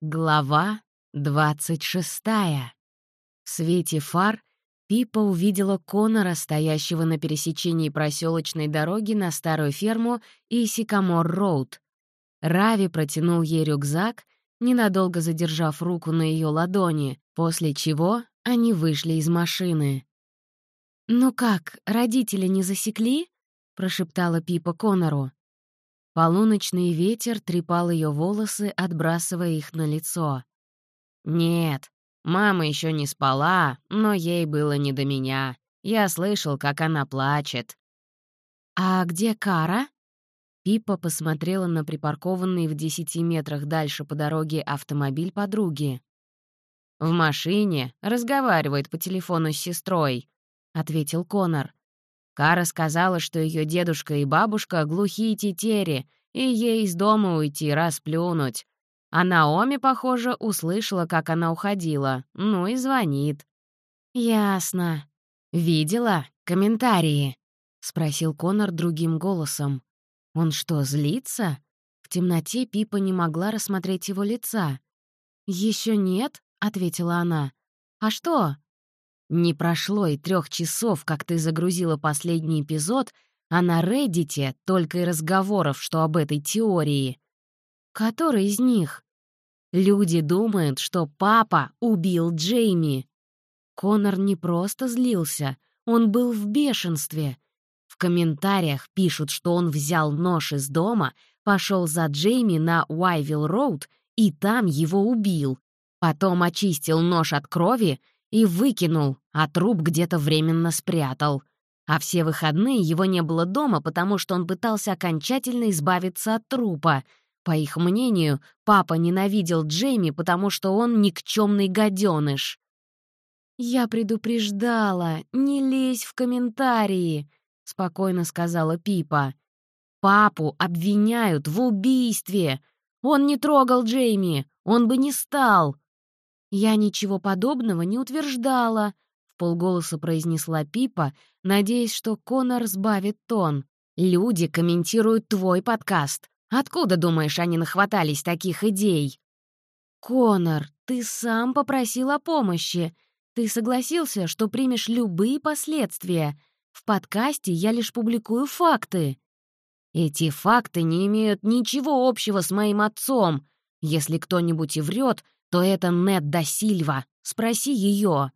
Глава двадцать шестая. В свете фар Пипа увидела Конора, стоящего на пересечении проселочной дороги на старую ферму и Сикамор-Роуд. Рави протянул ей рюкзак, ненадолго задержав руку на ее ладони, после чего они вышли из машины. «Ну как, родители не засекли?» — прошептала Пипа Конору. Полуночный ветер трепал ее волосы, отбрасывая их на лицо. «Нет, мама еще не спала, но ей было не до меня. Я слышал, как она плачет». «А где Кара?» Пипа посмотрела на припаркованный в десяти метрах дальше по дороге автомобиль подруги. «В машине, разговаривает по телефону с сестрой», — ответил Конор. Кара сказала, что ее дедушка и бабушка глухие тетери, и ей из дома уйти, расплюнуть. А Наоми, похоже, услышала, как она уходила, ну и звонит. «Ясно. Видела? Комментарии?» — спросил Конор другим голосом. «Он что, злится?» В темноте Пипа не могла рассмотреть его лица. Еще нет», — ответила она. «А что?» Не прошло и трех часов, как ты загрузила последний эпизод, а на Реддите только и разговоров, что об этой теории. Который из них? Люди думают, что папа убил Джейми. Конор не просто злился, он был в бешенстве. В комментариях пишут, что он взял нож из дома, пошел за Джейми на Уайвилл-Роуд и там его убил. Потом очистил нож от крови и выкинул, а труп где-то временно спрятал. А все выходные его не было дома, потому что он пытался окончательно избавиться от трупа. По их мнению, папа ненавидел Джейми, потому что он никчемный гаденыш. «Я предупреждала, не лезь в комментарии», — спокойно сказала Пипа. «Папу обвиняют в убийстве. Он не трогал Джейми, он бы не стал. «Я ничего подобного не утверждала», — в полголоса произнесла Пипа, надеясь, что Конор сбавит тон. «Люди комментируют твой подкаст. Откуда, думаешь, они нахватались таких идей?» «Конор, ты сам попросил о помощи. Ты согласился, что примешь любые последствия. В подкасте я лишь публикую факты». «Эти факты не имеют ничего общего с моим отцом. Если кто-нибудь и врет, то это Нед да Сильва. Спроси ее.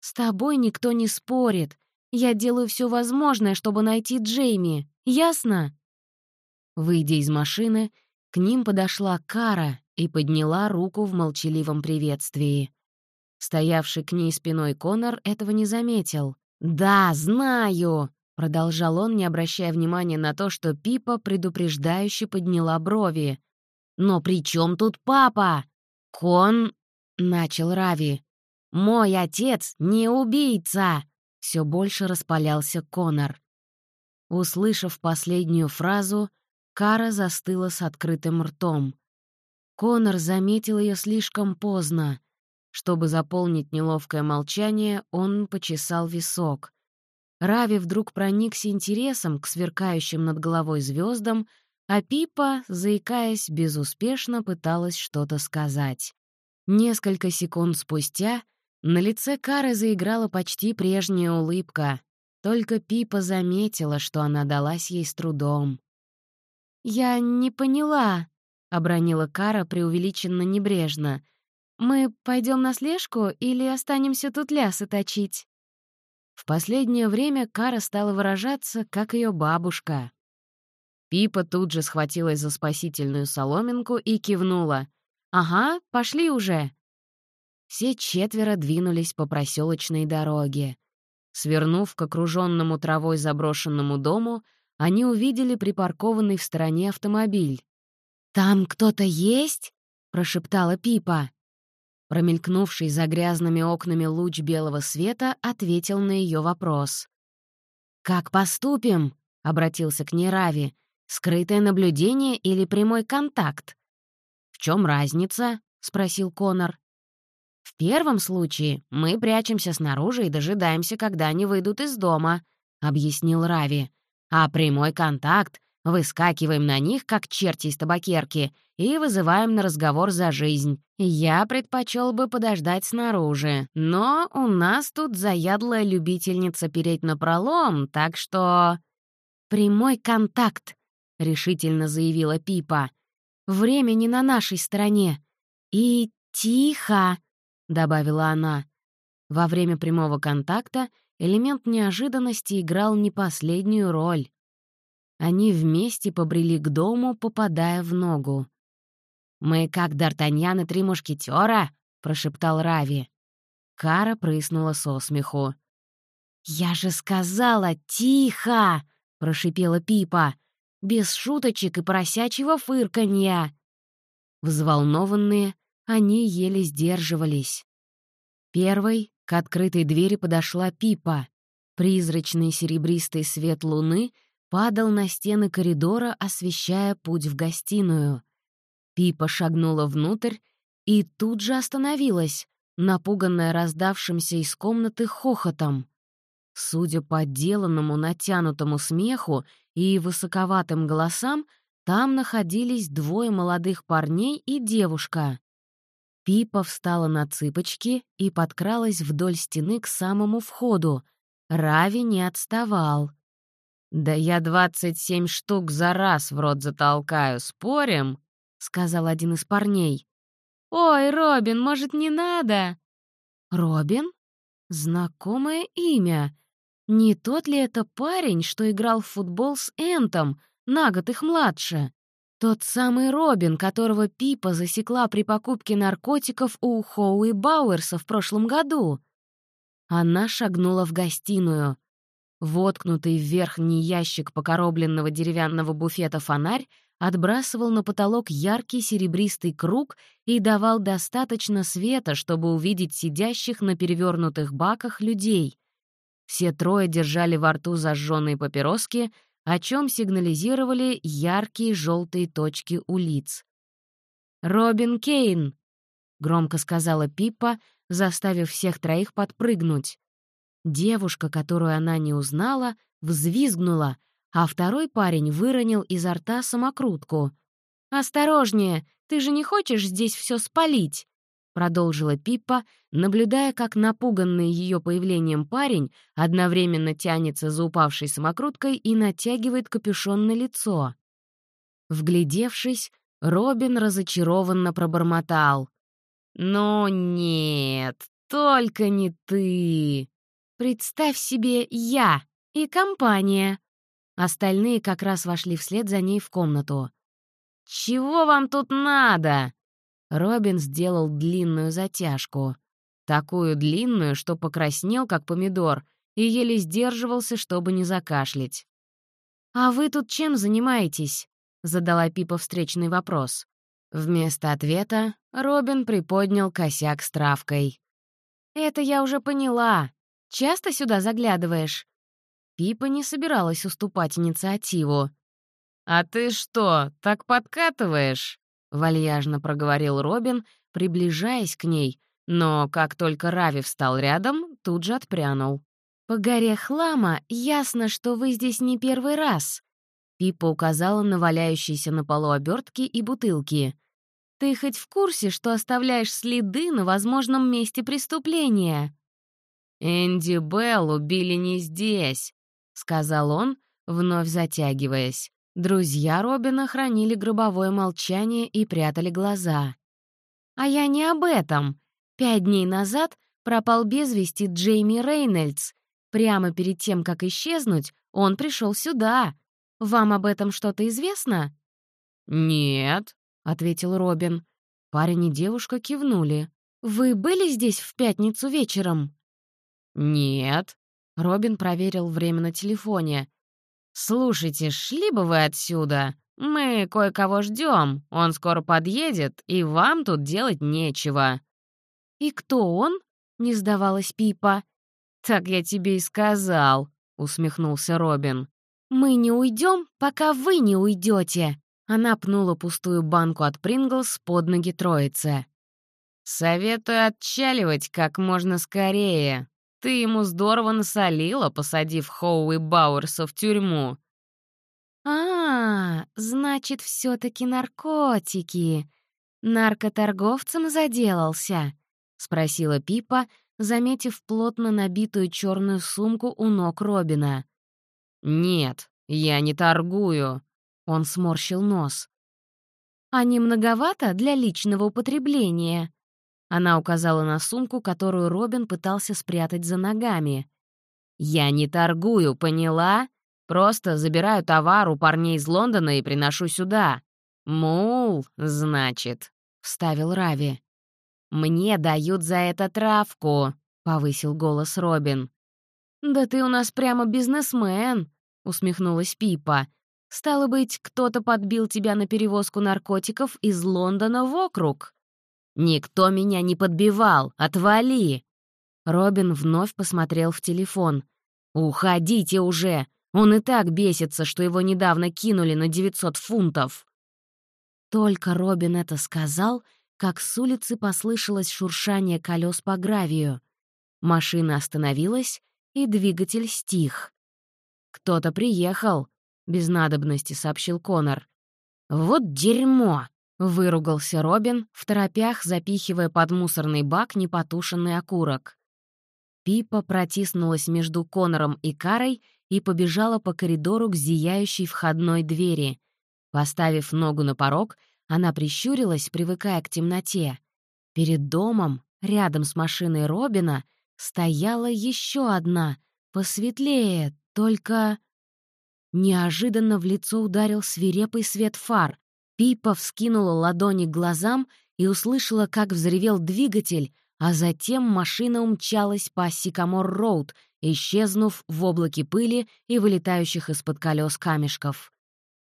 «С тобой никто не спорит. Я делаю все возможное, чтобы найти Джейми. Ясно?» Выйдя из машины, к ним подошла Кара и подняла руку в молчаливом приветствии. Стоявший к ней спиной Конор этого не заметил. «Да, знаю!» — продолжал он, не обращая внимания на то, что Пипа предупреждающе подняла брови. «Но при чем тут папа? «Кон...» — начал Рави. «Мой отец не убийца!» — все больше распалялся Конор. Услышав последнюю фразу, Кара застыла с открытым ртом. Конор заметил ее слишком поздно. Чтобы заполнить неловкое молчание, он почесал висок. Рави вдруг проникся интересом к сверкающим над головой звездам, а Пипа, заикаясь, безуспешно пыталась что-то сказать. Несколько секунд спустя на лице Кары заиграла почти прежняя улыбка, только Пипа заметила, что она далась ей с трудом. «Я не поняла», — обронила Кара преувеличенно небрежно. «Мы пойдем на слежку или останемся тут лясы точить?» В последнее время Кара стала выражаться, как ее бабушка. Пипа тут же схватилась за спасительную соломинку и кивнула. «Ага, пошли уже!» Все четверо двинулись по проселочной дороге. Свернув к окруженному травой заброшенному дому, они увидели припаркованный в стороне автомобиль. «Там кто-то есть?» — прошептала Пипа. Промелькнувший за грязными окнами луч белого света ответил на ее вопрос. «Как поступим?» — обратился к ней Рави. Скрытое наблюдение или прямой контакт? «В чем разница?» — спросил Конор. «В первом случае мы прячемся снаружи и дожидаемся, когда они выйдут из дома», — объяснил Рави. «А прямой контакт Выскакиваем на них, как черти из табакерки, и вызываем на разговор за жизнь. Я предпочел бы подождать снаружи, но у нас тут заядлая любительница переть на пролом, так что... «Прямой контакт», — решительно заявила Пипа. «Время не на нашей стороне. И тихо», — добавила она. Во время прямого контакта элемент неожиданности играл не последнюю роль. Они вместе побрели к дому, попадая в ногу. «Мы как Д'Артаньян и три мушкетера», — прошептал Рави. Кара прыснула со смеху. «Я же сказала, тихо!» — прошипела Пипа. «Без шуточек и поросячьего фырканья!» Взволнованные, они еле сдерживались. Первой к открытой двери подошла Пипа. Призрачный серебристый свет луны падал на стены коридора, освещая путь в гостиную. Пипа шагнула внутрь и тут же остановилась, напуганная раздавшимся из комнаты хохотом. Судя по отделанному натянутому смеху и высоковатым голосам, там находились двое молодых парней и девушка. Пипа встала на цыпочки и подкралась вдоль стены к самому входу. Рави не отставал. «Да я двадцать семь штук за раз в рот затолкаю, спорим?» — сказал один из парней. «Ой, Робин, может, не надо?» «Робин? Знакомое имя. Не тот ли это парень, что играл в футбол с Энтом, на год их младше? Тот самый Робин, которого Пипа засекла при покупке наркотиков у Хоуи Бауэрса в прошлом году?» Она шагнула в гостиную. Воткнутый в верхний ящик покоробленного деревянного буфета фонарь отбрасывал на потолок яркий серебристый круг и давал достаточно света, чтобы увидеть сидящих на перевернутых баках людей. Все трое держали во рту зажженные папироски, о чем сигнализировали яркие желтые точки у лиц. «Робин Кейн!» — громко сказала Пиппа, заставив всех троих подпрыгнуть. Девушка, которую она не узнала, взвизгнула, а второй парень выронил изо рта самокрутку. «Осторожнее, ты же не хочешь здесь все спалить?» Продолжила Пиппа, наблюдая, как напуганный ее появлением парень одновременно тянется за упавшей самокруткой и натягивает капюшон на лицо. Вглядевшись, Робин разочарованно пробормотал. «Ну нет, только не ты!» Представь себе я и компания. Остальные как раз вошли вслед за ней в комнату. «Чего вам тут надо?» Робин сделал длинную затяжку. Такую длинную, что покраснел, как помидор, и еле сдерживался, чтобы не закашлять. «А вы тут чем занимаетесь?» — задала Пипа встречный вопрос. Вместо ответа Робин приподнял косяк с травкой. «Это я уже поняла. Часто сюда заглядываешь?» Пипа не собиралась уступать инициативу. «А ты что, так подкатываешь?» — вальяжно проговорил Робин, приближаясь к ней, но как только Рави встал рядом, тут же отпрянул. «По горе хлама ясно, что вы здесь не первый раз», Пипа указала на валяющиеся на полу обертки и бутылки. «Ты хоть в курсе, что оставляешь следы на возможном месте преступления?» «Энди Белл убили не здесь», — сказал он, вновь затягиваясь. Друзья Робина хранили гробовое молчание и прятали глаза. «А я не об этом. Пять дней назад пропал без вести Джейми Рейнольдс. Прямо перед тем, как исчезнуть, он пришел сюда. Вам об этом что-то известно?» «Нет», — ответил Робин. Парень и девушка кивнули. «Вы были здесь в пятницу вечером?» «Нет». Робин проверил время на телефоне. «Слушайте, шли бы вы отсюда. Мы кое-кого ждем. Он скоро подъедет, и вам тут делать нечего». «И кто он?» — не сдавалась Пипа. «Так я тебе и сказал», — усмехнулся Робин. «Мы не уйдем, пока вы не уйдете. Она пнула пустую банку от Принглс под ноги троицы. «Советую отчаливать как можно скорее», ты ему здорово насолила, посадив Хоуи Бауэрса в тюрьму». «А, значит, все таки наркотики. Наркоторговцем заделался?» — спросила Пипа, заметив плотно набитую черную сумку у ног Робина. «Нет, я не торгую», — он сморщил нос. «А не многовато для личного употребления?» Она указала на сумку, которую Робин пытался спрятать за ногами. «Я не торгую, поняла? Просто забираю товар у парней из Лондона и приношу сюда. Мул, значит», — вставил Рави. «Мне дают за это травку», — повысил голос Робин. «Да ты у нас прямо бизнесмен», — усмехнулась Пипа. «Стало быть, кто-то подбил тебя на перевозку наркотиков из Лондона в округ». «Никто меня не подбивал! Отвали!» Робин вновь посмотрел в телефон. «Уходите уже! Он и так бесится, что его недавно кинули на 900 фунтов!» Только Робин это сказал, как с улицы послышалось шуршание колес по гравию. Машина остановилась, и двигатель стих. «Кто-то приехал», — без надобности сообщил Конор. «Вот дерьмо!» — выругался Робин, в торопях запихивая под мусорный бак непотушенный окурок. Пипа протиснулась между Конором и Карой и побежала по коридору к зияющей входной двери. Поставив ногу на порог, она прищурилась, привыкая к темноте. Перед домом, рядом с машиной Робина, стояла еще одна, посветлее, только... Неожиданно в лицо ударил свирепый свет фар. Пипа вскинула ладони к глазам и услышала, как взревел двигатель, а затем машина умчалась по Сикамор-Роуд, исчезнув в облаке пыли и вылетающих из-под колес камешков.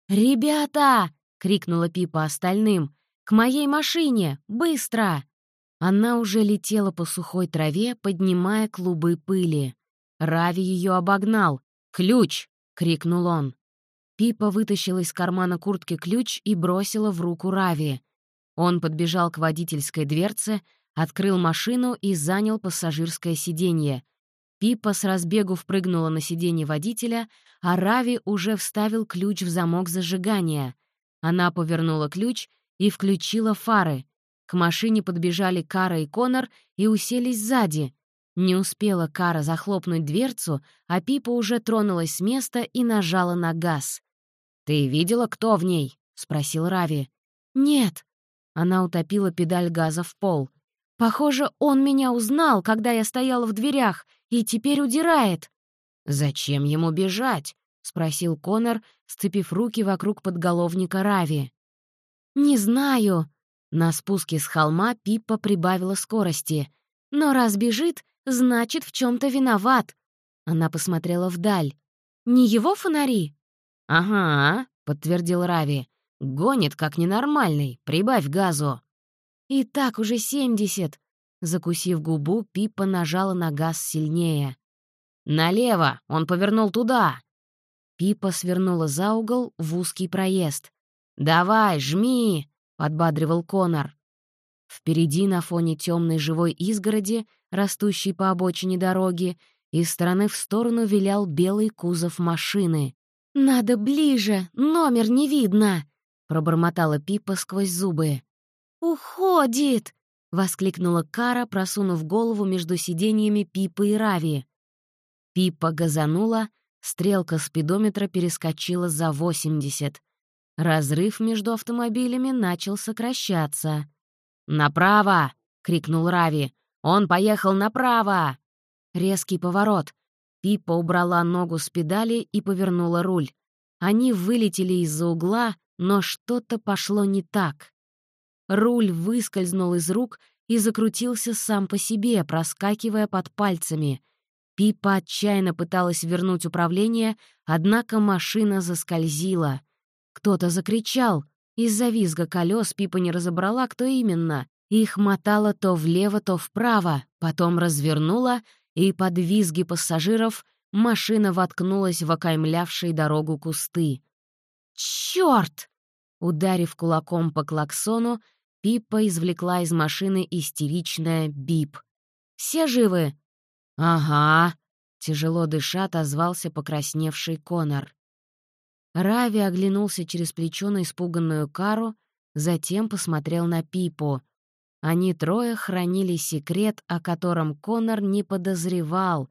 «Ребята!» — крикнула Пипа остальным. «К моей машине! Быстро!» Она уже летела по сухой траве, поднимая клубы пыли. Рави ее обогнал. «Ключ!» — крикнул он. Пипа вытащила из кармана куртки ключ и бросила в руку Рави. Он подбежал к водительской дверце, открыл машину и занял пассажирское сиденье. Пипа с разбегу впрыгнула на сиденье водителя, а Рави уже вставил ключ в замок зажигания. Она повернула ключ и включила фары. К машине подбежали Кара и Конор и уселись сзади. Не успела Кара захлопнуть дверцу, а Пипа уже тронулась с места и нажала на газ. «Ты видела, кто в ней?» — спросил Рави. «Нет». Она утопила педаль газа в пол. «Похоже, он меня узнал, когда я стояла в дверях, и теперь удирает». «Зачем ему бежать?» — спросил Конор, сцепив руки вокруг подголовника Рави. «Не знаю». На спуске с холма Пиппа прибавила скорости. «Но раз бежит, значит, в чем то виноват». Она посмотрела вдаль. «Не его фонари?» «Ага», — подтвердил Рави. «Гонит, как ненормальный. Прибавь газу». «И так уже семьдесят». Закусив губу, Пиппа нажала на газ сильнее. «Налево! Он повернул туда!» Пипа свернула за угол в узкий проезд. «Давай, жми!» — подбадривал Конор. Впереди, на фоне темной живой изгороди, растущей по обочине дороги, из стороны в сторону вилял белый кузов машины. «Надо ближе, номер не видно!» — пробормотала Пипа сквозь зубы. «Уходит!» — воскликнула Кара, просунув голову между сиденьями Пипы и Рави. Пипа газанула, Стрелка спидометра перескочила за 80. Разрыв между автомобилями начал сокращаться. «Направо!» — крикнул Рави. «Он поехал направо!» Резкий поворот. Пипа убрала ногу с педали и повернула руль. Они вылетели из-за угла, но что-то пошло не так. Руль выскользнул из рук и закрутился сам по себе, проскакивая под пальцами. Пипа отчаянно пыталась вернуть управление, однако машина заскользила. Кто-то закричал. Из-за визга колес Пипа не разобрала, кто именно. Их мотало то влево, то вправо, потом развернула, и под визги пассажиров машина воткнулась в окаймлявшие дорогу кусты. «Чёрт!» Ударив кулаком по клаксону, Пипа извлекла из машины истеричное бип. «Все живы?» «Ага», — тяжело дыша отозвался покрасневший Конор. Рави оглянулся через плечо на испуганную Кару, затем посмотрел на Пипу. Они трое хранили секрет, о котором Конор не подозревал.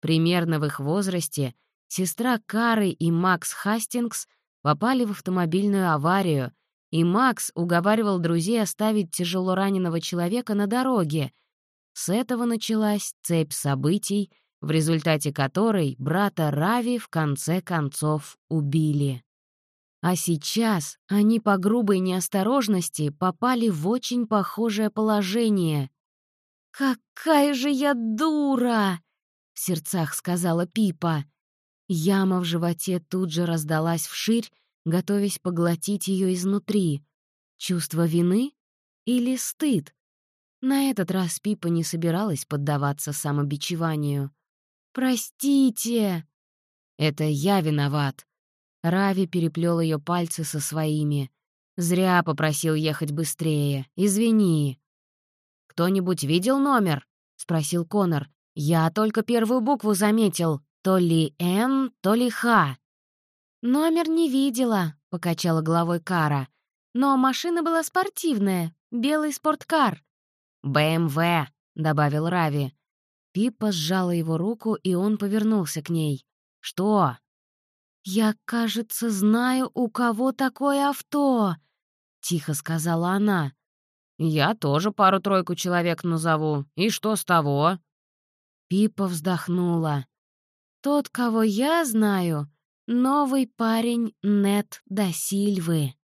Примерно в их возрасте сестра Кары и Макс Хастингс попали в автомобильную аварию, и Макс уговаривал друзей оставить тяжело раненого человека на дороге. С этого началась цепь событий, в результате которой брата Рави в конце концов убили. А сейчас они по грубой неосторожности попали в очень похожее положение. «Какая же я дура!» — в сердцах сказала Пипа. Яма в животе тут же раздалась вширь, готовясь поглотить ее изнутри. Чувство вины или стыд? На этот раз Пипа не собиралась поддаваться самобичеванию. «Простите!» «Это я виноват», Рави переплел ее пальцы со своими. «Зря попросил ехать быстрее. Извини». «Кто-нибудь видел номер?» — спросил Конор. «Я только первую букву заметил. То ли «Н», то ли «Х». «Номер не видела», — покачала головой Кара. «Но машина была спортивная, белый спорткар». «БМВ», — добавил Рави. Пипа сжала его руку, и он повернулся к ней. «Что?» «Я, кажется, знаю, у кого такое авто», — тихо сказала она. «Я тоже пару-тройку человек назову. И что с того?» Пипа вздохнула. «Тот, кого я знаю, новый парень Нет да Сильвы».